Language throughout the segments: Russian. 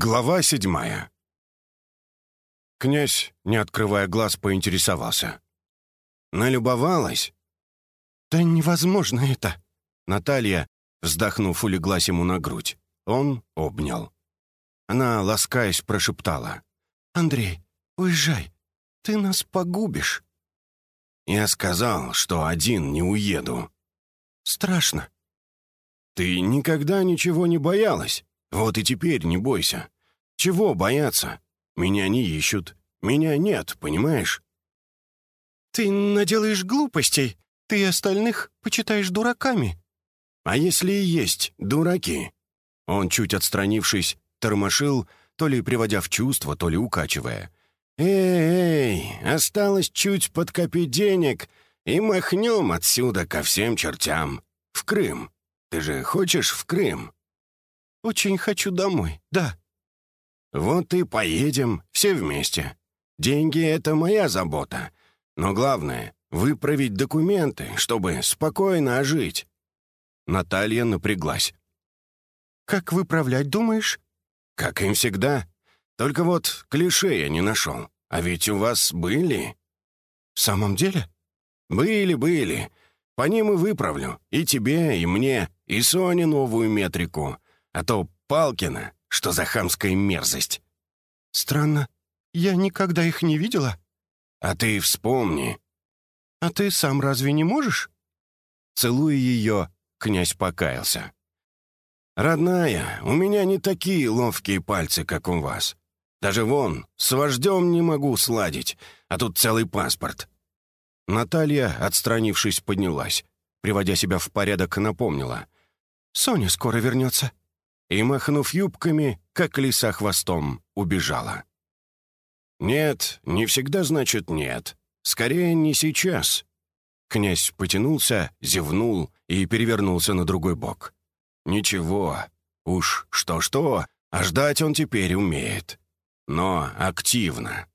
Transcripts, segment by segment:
Глава седьмая. Князь, не открывая глаз, поинтересовался. «Налюбовалась?» «Да невозможно это!» Наталья, вздохнув, улеглась ему на грудь. Он обнял. Она, ласкаясь, прошептала. «Андрей, уезжай, ты нас погубишь». «Я сказал, что один не уеду». «Страшно». «Ты никогда ничего не боялась?» Вот и теперь не бойся. Чего бояться? Меня не ищут. Меня нет, понимаешь? Ты наделаешь глупостей. Ты остальных почитаешь дураками. А если и есть дураки? Он, чуть отстранившись, тормошил, то ли приводя в чувство, то ли укачивая. «Эй, эй, осталось чуть подкопить денег, и махнем отсюда ко всем чертям. В Крым. Ты же хочешь в Крым?» «Очень хочу домой, да». «Вот и поедем, все вместе. Деньги — это моя забота. Но главное — выправить документы, чтобы спокойно ожить». Наталья напряглась. «Как выправлять, думаешь?» «Как им всегда. Только вот клише я не нашел. А ведь у вас были...» «В самом деле?» «Были, были. По ним и выправлю. И тебе, и мне, и Соне новую метрику. А то Палкина, что за хамская мерзость. Странно. Я никогда их не видела. А ты вспомни. А ты сам разве не можешь? Целуя ее, князь покаялся. «Родная, у меня не такие ловкие пальцы, как у вас. Даже вон, с вождем не могу сладить, а тут целый паспорт». Наталья, отстранившись, поднялась. Приводя себя в порядок, напомнила. «Соня скоро вернется и, махнув юбками, как лиса хвостом, убежала. «Нет, не всегда значит нет. Скорее, не сейчас». Князь потянулся, зевнул и перевернулся на другой бок. «Ничего, уж что-что, а ждать он теперь умеет. Но активно».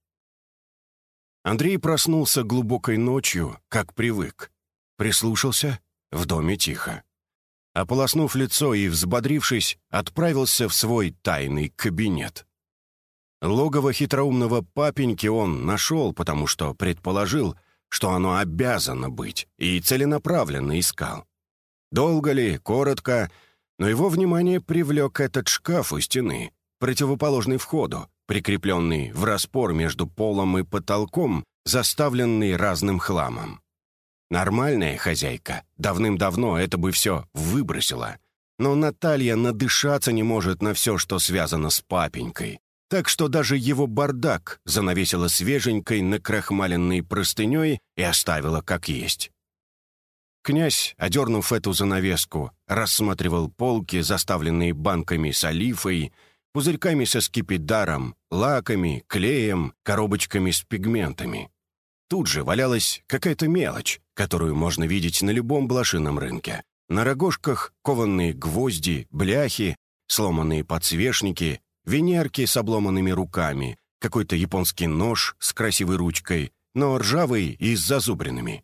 Андрей проснулся глубокой ночью, как привык. Прислушался, в доме тихо ополоснув лицо и взбодрившись, отправился в свой тайный кабинет. Логово хитроумного папеньки он нашел, потому что предположил, что оно обязано быть, и целенаправленно искал. Долго ли, коротко, но его внимание привлек этот шкаф у стены, противоположный входу, прикрепленный в распор между полом и потолком, заставленный разным хламом. Нормальная хозяйка давным-давно это бы все выбросила. Но Наталья надышаться не может на все, что связано с папенькой. Так что даже его бардак занавесила свеженькой накрахмаленной простыней и оставила как есть. Князь, одернув эту занавеску, рассматривал полки, заставленные банками с олифой, пузырьками со скипидаром, лаками, клеем, коробочками с пигментами. Тут же валялась какая-то мелочь, которую можно видеть на любом блошином рынке. На рогожках кованные гвозди, бляхи, сломанные подсвечники, венерки с обломанными руками, какой-то японский нож с красивой ручкой, но ржавый и с зазубринами.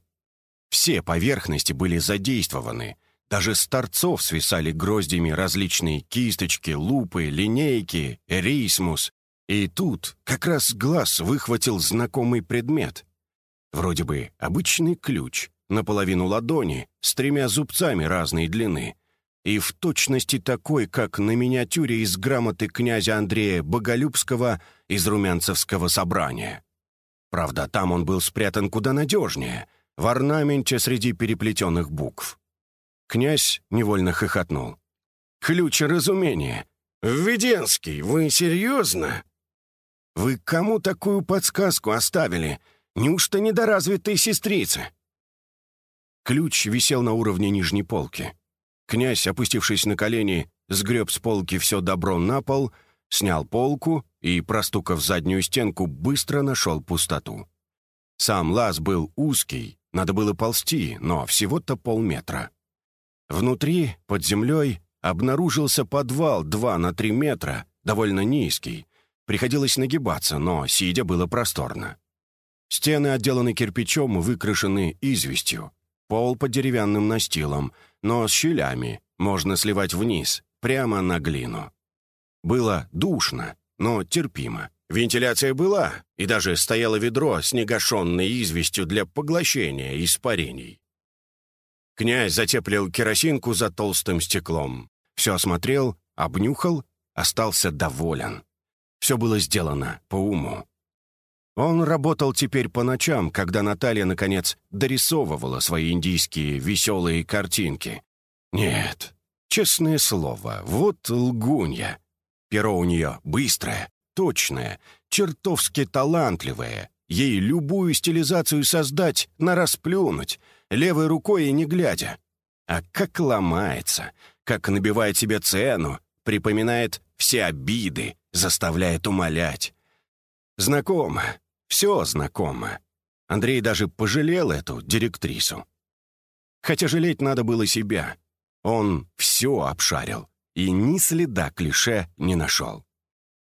Все поверхности были задействованы. Даже с торцов свисали гроздями различные кисточки, лупы, линейки, рейсмус. И тут как раз глаз выхватил знакомый предмет. Вроде бы обычный ключ, наполовину ладони, с тремя зубцами разной длины. И в точности такой, как на миниатюре из грамоты князя Андрея Боголюбского из Румянцевского собрания. Правда, там он был спрятан куда надежнее, в орнаменте среди переплетенных букв. Князь невольно хохотнул. «Ключ разумения! Введенский, вы серьезно? Вы кому такую подсказку оставили?» Неужто недоразвитые сестрицы?» Ключ висел на уровне нижней полки. Князь, опустившись на колени, сгреб с полки все добро на пол, снял полку и, простукав заднюю стенку, быстро нашел пустоту. Сам лаз был узкий, надо было ползти, но всего-то полметра. Внутри, под землей, обнаружился подвал 2 на 3 метра, довольно низкий. Приходилось нагибаться, но сидя было просторно. Стены отделаны кирпичом, выкрашены известью. Пол под деревянным настилом, но с щелями. Можно сливать вниз, прямо на глину. Было душно, но терпимо. Вентиляция была, и даже стояло ведро с негашенной известью для поглощения испарений. Князь затеплил керосинку за толстым стеклом. Все осмотрел, обнюхал, остался доволен. Все было сделано по уму. Он работал теперь по ночам, когда Наталья, наконец, дорисовывала свои индийские веселые картинки. Нет, честное слово, вот лгунья. Перо у нее быстрое, точное, чертовски талантливое. Ей любую стилизацию создать, на расплюнуть, левой рукой и не глядя. А как ломается, как набивает себе цену, припоминает все обиды, заставляет умолять. Знакомо, все знакомо. Андрей даже пожалел эту директрису. Хотя жалеть надо было себя. Он все обшарил и ни следа клише не нашел.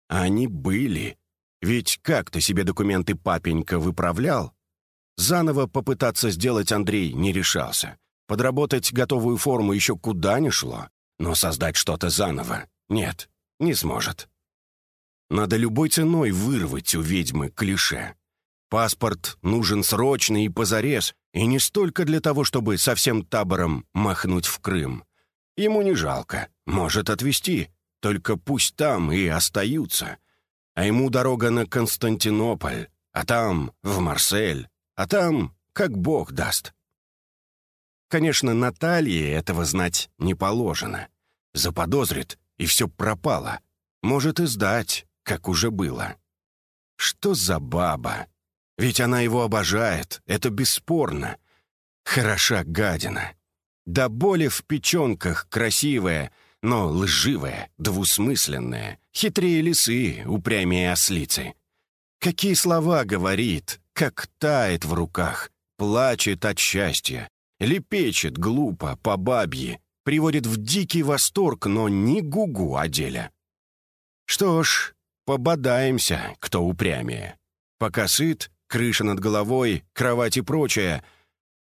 А они были. Ведь как ты себе документы папенька выправлял? Заново попытаться сделать Андрей не решался. Подработать готовую форму еще куда ни шло. Но создать что-то заново — нет, не сможет. Надо любой ценой вырвать у ведьмы клише. Паспорт нужен срочно и позарез, и не столько для того, чтобы со всем табором махнуть в Крым. Ему не жалко, может отвезти, только пусть там и остаются. А ему дорога на Константинополь, а там в Марсель, а там как Бог даст. Конечно, Наталье этого знать не положено. Заподозрит, и все пропало. Может и сдать, как уже было. Что за баба? Ведь она его обожает, это бесспорно. Хороша гадина. До боли в печенках красивая, но лживая, двусмысленная, хитрее лисы, упрямее ослицы. Какие слова говорит, как тает в руках, плачет от счастья, лепечет глупо, по бабье, приводит в дикий восторг, но ни гугу о деле. Что ж, Пободаемся, кто упрямее. Пока сыт, крыша над головой, кровать и прочее.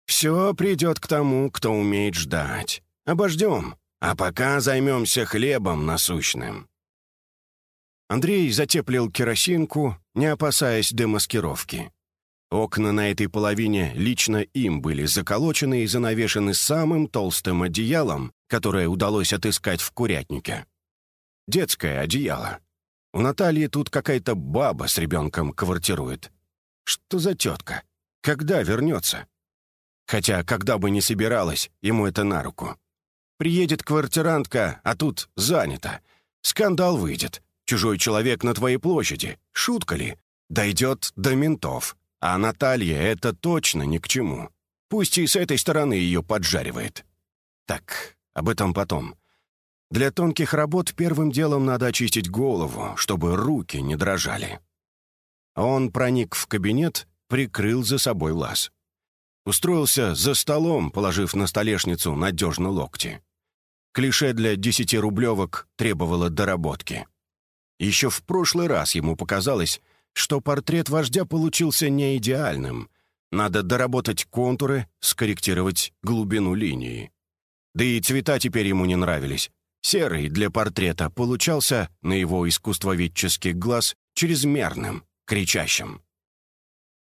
Все придет к тому, кто умеет ждать. Обождем, а пока займемся хлебом насущным. Андрей затеплил керосинку, не опасаясь демаскировки. Окна на этой половине лично им были заколочены и занавешены самым толстым одеялом, которое удалось отыскать в курятнике. Детское одеяло. У Натальи тут какая-то баба с ребенком квартирует. Что за тетка? Когда вернется? Хотя, когда бы не собиралась, ему это на руку. Приедет квартирантка, а тут занято. Скандал выйдет. Чужой человек на твоей площади. Шутка ли? Дойдет до ментов. А Наталья это точно ни к чему. Пусть и с этой стороны ее поджаривает. Так, об этом потом. Для тонких работ первым делом надо очистить голову, чтобы руки не дрожали. Он проник в кабинет, прикрыл за собой лаз. Устроился за столом, положив на столешницу надежно локти. Клише для десятирублевок требовало доработки. Еще в прошлый раз ему показалось, что портрет вождя получился не идеальным. Надо доработать контуры, скорректировать глубину линии. Да и цвета теперь ему не нравились. Серый для портрета получался на его искусствоведческий глаз чрезмерным, кричащим.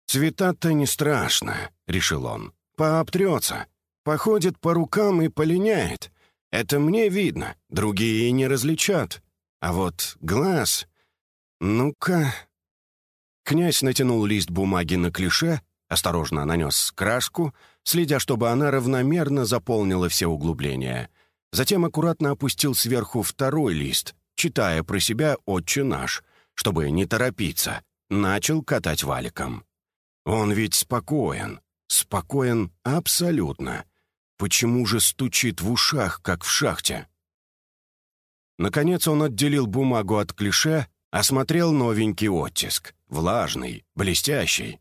«Цвета-то не страшно», — решил он. «Пообтрется, походит по рукам и полиняет. Это мне видно, другие не различат. А вот глаз... Ну-ка...» Князь натянул лист бумаги на клише, осторожно нанес краску, следя, чтобы она равномерно заполнила все углубления — Затем аккуратно опустил сверху второй лист, читая про себя «Отче наш», чтобы не торопиться. Начал катать валиком. Он ведь спокоен. Спокоен абсолютно. Почему же стучит в ушах, как в шахте? Наконец он отделил бумагу от клише, осмотрел новенький оттиск. Влажный, блестящий.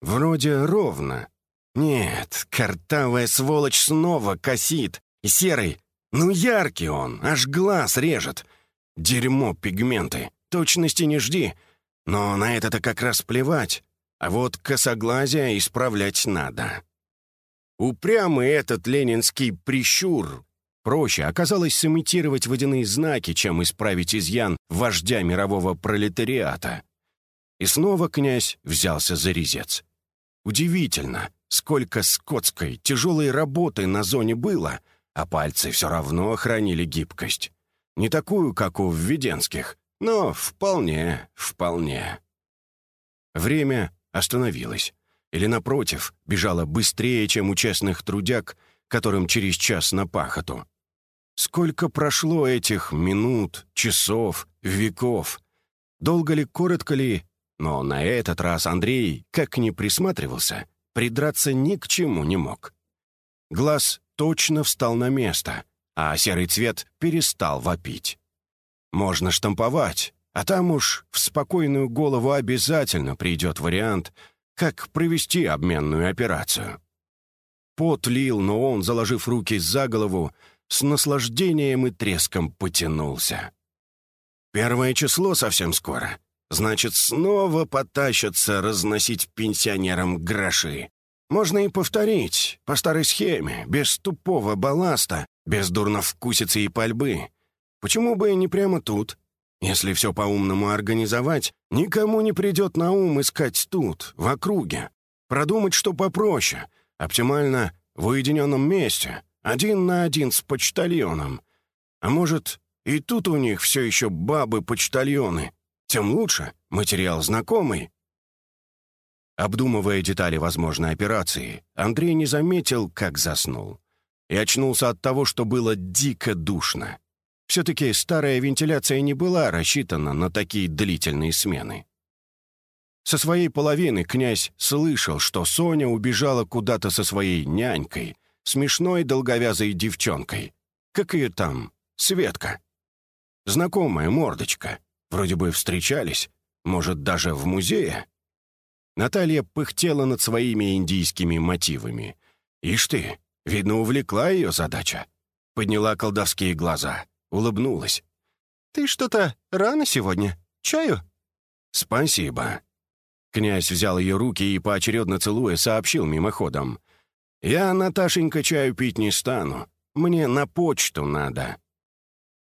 Вроде ровно. Нет, картавая сволочь снова косит, серый. Ну, яркий он, аж глаз режет. Дерьмо пигменты. Точности не жди. Но на это-то как раз плевать. А вот косоглазие исправлять надо. Упрямый этот ленинский прищур. Проще оказалось сымитировать водяные знаки, чем исправить изъян вождя мирового пролетариата. И снова князь взялся за резец. Удивительно, сколько скотской, тяжелой работы на зоне было, а пальцы все равно хранили гибкость. Не такую, как у введенских, но вполне, вполне. Время остановилось. Или, напротив, бежало быстрее, чем у честных трудяг, которым через час на пахоту. Сколько прошло этих минут, часов, веков? Долго ли, коротко ли? Но на этот раз Андрей, как ни присматривался, придраться ни к чему не мог. Глаз точно встал на место, а серый цвет перестал вопить. Можно штамповать, а там уж в спокойную голову обязательно придет вариант, как провести обменную операцию. Пот лил, но он, заложив руки за голову, с наслаждением и треском потянулся. Первое число совсем скоро. Значит, снова потащатся разносить пенсионерам гроши. Можно и повторить, по старой схеме, без тупого балласта, без дурновкусицы и пальбы. Почему бы и не прямо тут? Если все по-умному организовать, никому не придет на ум искать тут, в округе. Продумать, что попроще, оптимально в уединенном месте, один на один с почтальоном. А может, и тут у них все еще бабы-почтальоны. Тем лучше, материал знакомый. Обдумывая детали возможной операции, Андрей не заметил, как заснул. И очнулся от того, что было дико душно. Все-таки старая вентиляция не была рассчитана на такие длительные смены. Со своей половины князь слышал, что Соня убежала куда-то со своей нянькой, смешной долговязой девчонкой. Как ее там? Светка. Знакомая мордочка. Вроде бы встречались. Может, даже в музее? Наталья пыхтела над своими индийскими мотивами. Ишь ты, видно, увлекла ее задача. Подняла колдовские глаза, улыбнулась. «Ты что-то рано сегодня. Чаю?» «Спасибо». Князь взял ее руки и, поочередно целуя, сообщил мимоходом. «Я, Наташенька, чаю пить не стану. Мне на почту надо».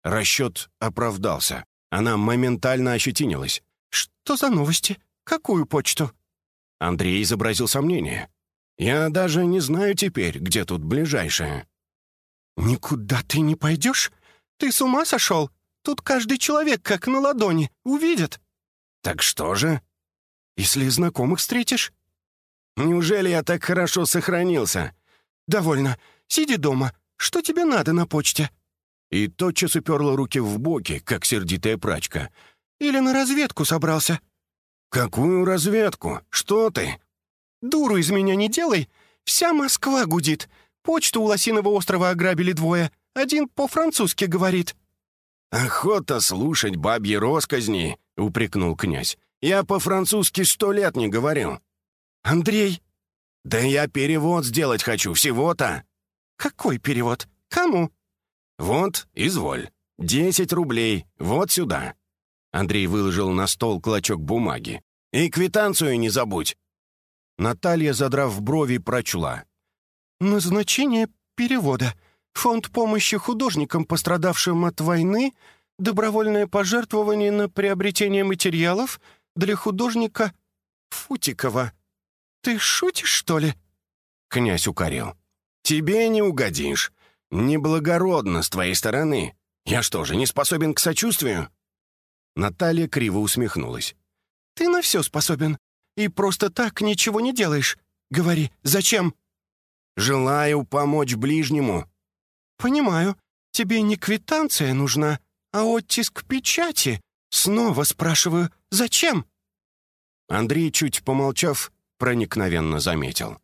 Расчет оправдался. Она моментально ощетинилась. «Что за новости? Какую почту?» Андрей изобразил сомнение. «Я даже не знаю теперь, где тут ближайшая». «Никуда ты не пойдешь? Ты с ума сошел? Тут каждый человек как на ладони, увидят». «Так что же?» «Если знакомых встретишь?» Неужели я так хорошо сохранился?» «Довольно. Сиди дома. Что тебе надо на почте?» И тотчас уперла руки в боки, как сердитая прачка. «Или на разведку собрался?» «Какую разведку? Что ты?» «Дуру из меня не делай. Вся Москва гудит. Почту у Лосиного острова ограбили двое. Один по-французски говорит». «Охота слушать бабьи росказни», — упрекнул князь. «Я по-французски сто лет не говорил. «Андрей!» «Да я перевод сделать хочу, всего-то!» «Какой перевод? Кому?» «Вот, изволь. Десять рублей. Вот сюда». Андрей выложил на стол клочок бумаги. «И квитанцию не забудь!» Наталья, задрав брови, прочла. «Назначение перевода. Фонд помощи художникам, пострадавшим от войны, добровольное пожертвование на приобретение материалов для художника Футикова». «Ты шутишь, что ли?» Князь укорил. «Тебе не угодишь. Неблагородно с твоей стороны. Я что же, не способен к сочувствию?» Наталья криво усмехнулась. «Ты на все способен. И просто так ничего не делаешь. Говори, зачем?» «Желаю помочь ближнему». «Понимаю. Тебе не квитанция нужна, а оттиск печати. Снова спрашиваю, зачем?» Андрей, чуть помолчав, проникновенно заметил.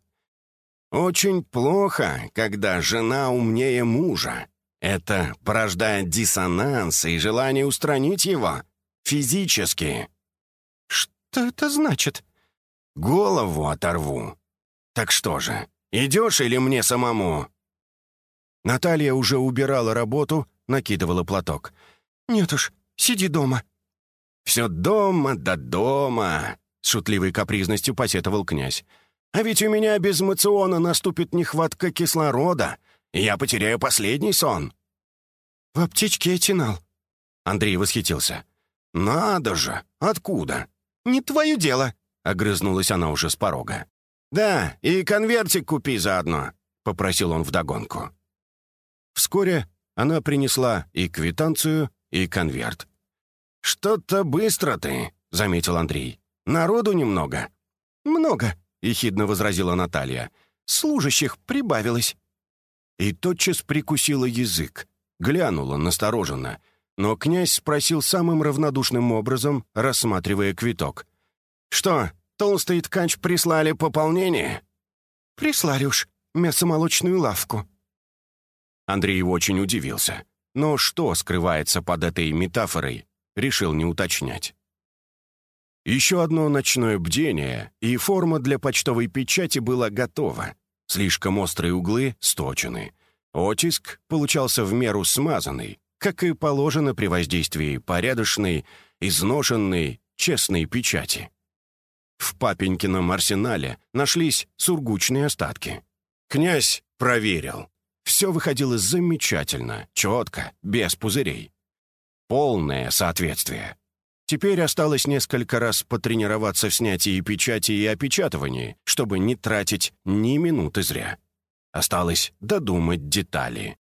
«Очень плохо, когда жена умнее мужа. Это порождает диссонанс и желание устранить его. Физически». «Что это значит?» «Голову оторву. Так что же, идешь или мне самому?» Наталья уже убирала работу, накидывала платок. «Нет уж, сиди дома». «Все дома да дома», — с шутливой капризностью посетовал князь. «А ведь у меня без мациона наступит нехватка кислорода, и я потеряю последний сон. В аптечке Этинал». Андрей восхитился. «Надо же! Откуда?» «Не твое дело!» — огрызнулась она уже с порога. «Да, и конвертик купи заодно», — попросил он вдогонку. Вскоре она принесла и квитанцию, и конверт. «Что-то быстро ты», — заметил Андрей. «Народу немного». «Много», — ехидно возразила Наталья. «Служащих прибавилось». И тотчас прикусила язык, глянула настороженно, но князь спросил самым равнодушным образом, рассматривая квиток. «Что, толстый ткач прислали пополнение?» «Прислали уж мясомолочную лавку». Андрей очень удивился. Но что скрывается под этой метафорой, решил не уточнять. Еще одно ночное бдение, и форма для почтовой печати была готова. Слишком острые углы сточены. Оттиск получался в меру смазанный, как и положено при воздействии порядочной, изношенной, честной печати. В папенькином арсенале нашлись сургучные остатки. Князь проверил. Все выходило замечательно, четко, без пузырей. Полное соответствие. Теперь осталось несколько раз потренироваться в снятии печати и опечатывании, чтобы не тратить ни минуты зря. Осталось додумать детали.